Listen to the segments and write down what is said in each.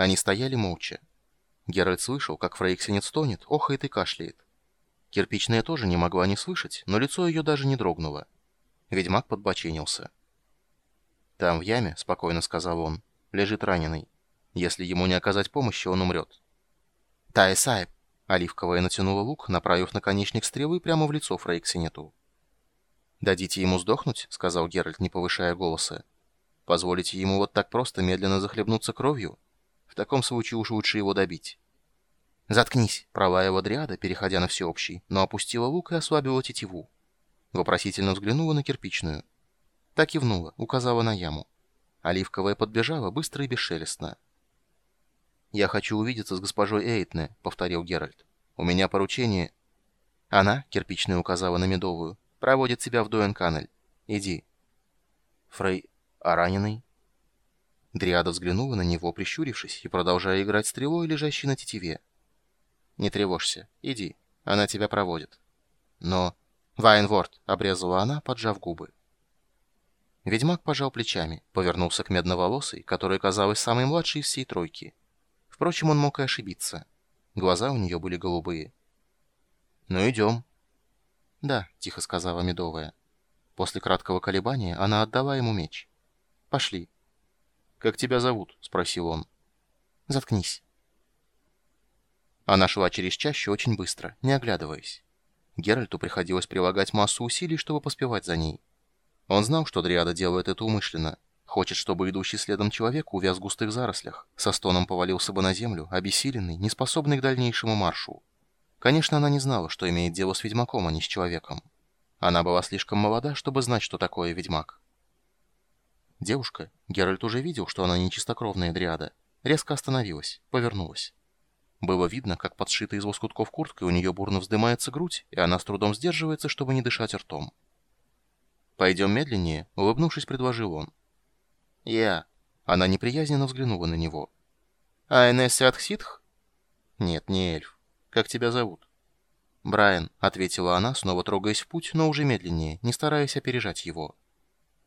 Они стояли молча. Геральт слышал, как Фрейксенет стонет, охает и кашляет. Кирпичная тоже не могла не слышать, но лицо ее даже не дрогнуло. Ведьмак подбоченился. «Там, в яме, — спокойно сказал он, — лежит раненый. Если ему не оказать помощи, он умрет». «Тая Сайб!» — Оливковая натянула лук, направив наконечник стрелы прямо в лицо Фрейксенету. «Дадите ему сдохнуть?» — сказал Геральт, не повышая голоса. «Позволите ему вот так просто медленно захлебнуться кровью? Таком случае уж лучше его добить». «Заткнись!» — пролаяла дриада, переходя на всеобщий, но опустила лук и ослабила тетиву. Вопросительно взглянула на кирпичную. Так кивнула, указала на яму. Оливковая подбежала быстро и бесшелестно. «Я хочу увидеться с госпожой Эйтне», — повторил Геральт. «У меня поручение...» Она, кирпичная указала на медовую, проводит тебя в Дуэнканель. Иди». «Фрей... а раненый?» Дриада взглянула на него, прищурившись, и продолжая играть стрелой, лежащей на тетиве. «Не тревожься. Иди. Она тебя проводит». «Но...» «Вайнворд!» — обрезала она, поджав губы. Ведьмак пожал плечами, повернулся к медноволосой, которая казалась самой младшей из всей тройки. Впрочем, он мог и ошибиться. Глаза у нее были голубые. «Ну, идем», «Да», — тихо сказала Медовая. После краткого колебания она отдала ему меч. «Пошли». «Как тебя зовут?» — спросил он. «Заткнись». Она шла через чащу очень быстро, не оглядываясь. Геральту приходилось прилагать массу усилий, чтобы поспевать за ней. Он знал, что Дриада делает это умышленно. Хочет, чтобы идущий следом человек увяз в густых зарослях, со стоном повалился бы на землю, обессиленный, неспособный к дальнейшему маршу. Конечно, она не знала, что имеет дело с ведьмаком, а не с человеком. Она была слишком молода, чтобы знать, что такое ведьмак. Девушка, Геральт уже видел, что она не чистокровная дриада, резко остановилась, повернулась. Было видно, как подшитая из лоскутков курткой у нее бурно вздымается грудь, и она с трудом сдерживается, чтобы не дышать ртом. «Пойдем медленнее», — улыбнувшись, предложил он. «Я». Она неприязненно взглянула на него. «Айнесси Атхситх?» «Нет, не эльф. Как тебя зовут?» «Брайан», — ответила она, снова трогаясь в путь, но уже медленнее, не стараясь опережать его.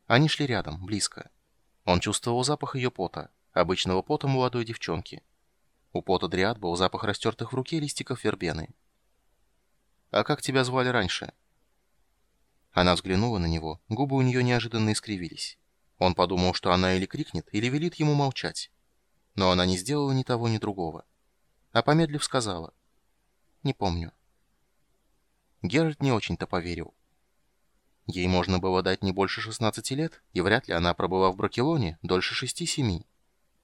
Они шли рядом, близко. Он чувствовал запах ее пота, обычного пота молодой девчонки. У пота Дриад был запах растертых в руке листиков вербены. «А как тебя звали раньше?» Она взглянула на него, губы у нее неожиданно искривились. Он подумал, что она или крикнет, или велит ему молчать. Но она не сделала ни того, ни другого. А помедлив сказала — не помню. Геральт не очень-то поверил. Ей можно было дать не больше 16 лет, и вряд ли она пробыла в Бракелоне дольше 6-7.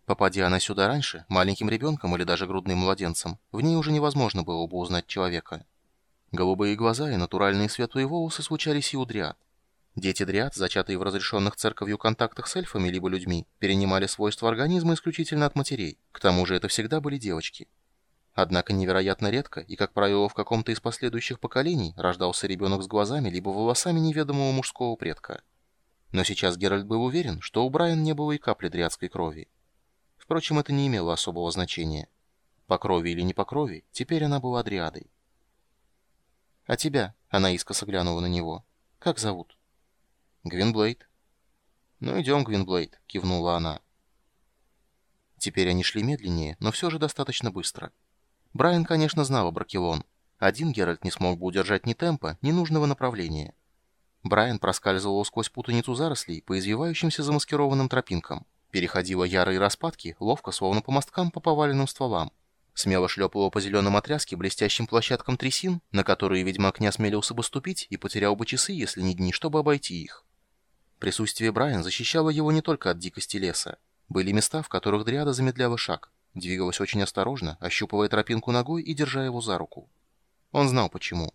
Попадя она сюда раньше, маленьким ребенком или даже грудным младенцем, в ней уже невозможно было бы узнать человека. Голубые глаза и натуральные светлые волосы случались и у дриад. Дети дриад, зачатые в разрешенных церковью контактах с эльфами либо людьми, перенимали свойства организма исключительно от матерей. К тому же это всегда были девочки. Однако невероятно редко и, как правило, в каком-то из последующих поколений рождался ребенок с глазами либо волосами неведомого мужского предка. Но сейчас Геральт был уверен, что у Брайан не было и капли дриадской крови. Впрочем, это не имело особого значения. По крови или не по крови, теперь она была дриадой. «А тебя?» — она искоса глянула на него. «Как зовут?» «Гвинблейд». «Ну, идем, Гвинблейд», — кивнула она. Теперь они шли медленнее, но все же достаточно быстро. Брайан, конечно, знал о Бракелон. Один Геральт не смог бы удержать ни темпа, ни нужного направления. Брайан проскальзывал сквозь путаницу зарослей по извивающимся замаскированным тропинкам. Переходила ярые распадки, ловко, словно по мосткам по поваленным стволам. Смело шлепала по зеленым отрязке блестящим площадкам трясин, на которые ведьмак не осмелился бы ступить и потерял бы часы, если не дни, чтобы обойти их. Присутствие Брайан защищало его не только от дикости леса. Были места, в которых Дриада замедляла шаг. Двигалась очень осторожно, ощупывая тропинку ногой и держа его за руку. Он знал почему.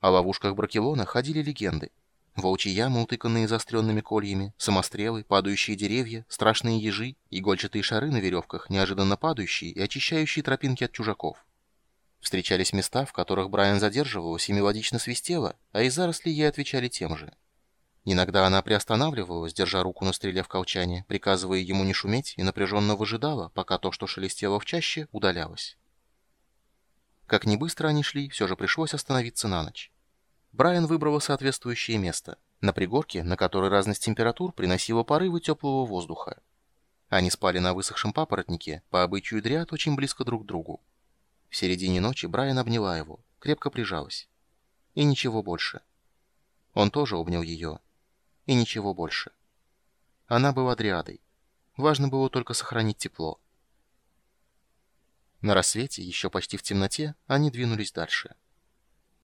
О ловушках Бракелона ходили легенды. Волчьи ямы, утыканные заостренными кольями, самострелы, падающие деревья, страшные ежи, игольчатые шары на веревках, неожиданно падающие и очищающие тропинки от чужаков. Встречались места, в которых Брайан задерживалась и мелодично свистела, а из зарослей ей отвечали тем же. Иногда она приостанавливалась, держа руку на стреле в колчане, приказывая ему не шуметь, и напряженно выжидала, пока то, что шелестело в чаще, удалялось. Как ни быстро они шли, все же пришлось остановиться на ночь. Брайан выбрала соответствующее место, на пригорке, на которой разность температур приносила порывы теплого воздуха. Они спали на высохшем папоротнике, по обычаю дриад очень близко друг к другу. В середине ночи Брайан обняла его, крепко прижалась. И ничего больше. Он тоже обнял ее. И ничего больше. Она была дриадой. Важно было только сохранить тепло. На рассвете, еще почти в темноте, они двинулись дальше.